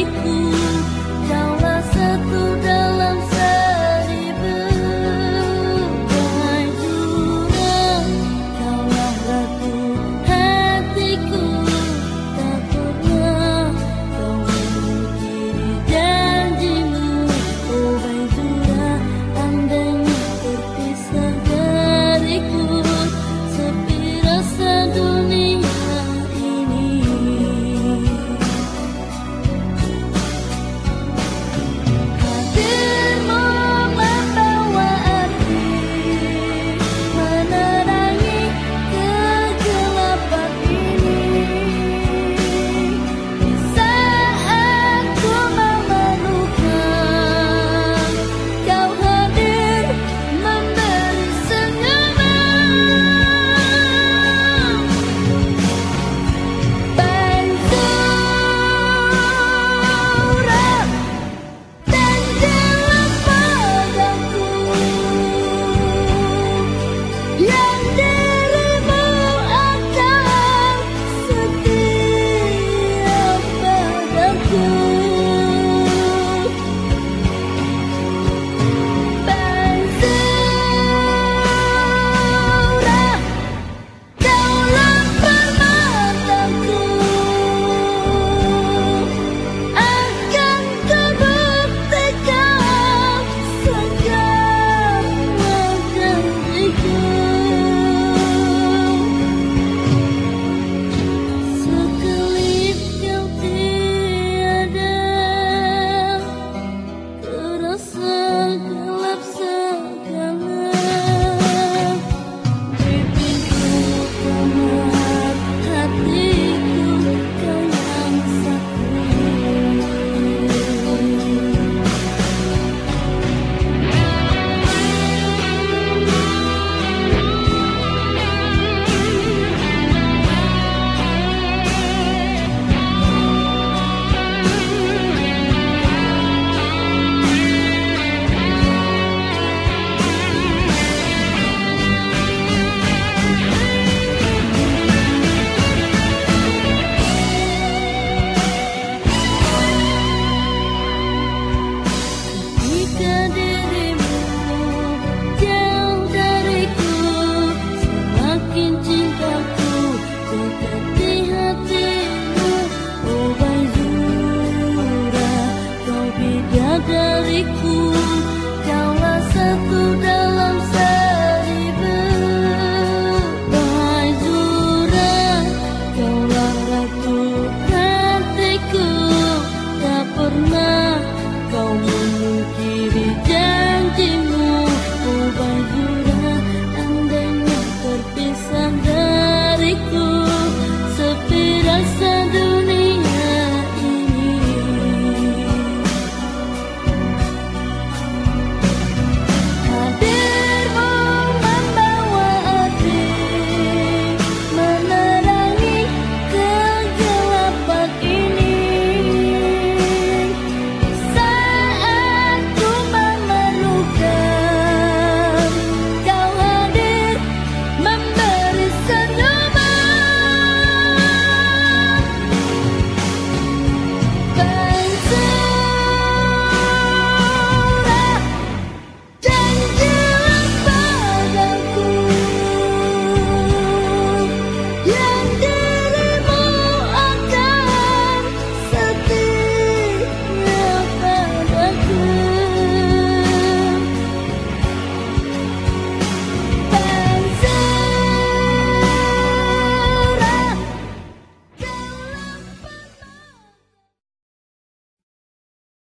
You. dariku. Kaulah satu dalam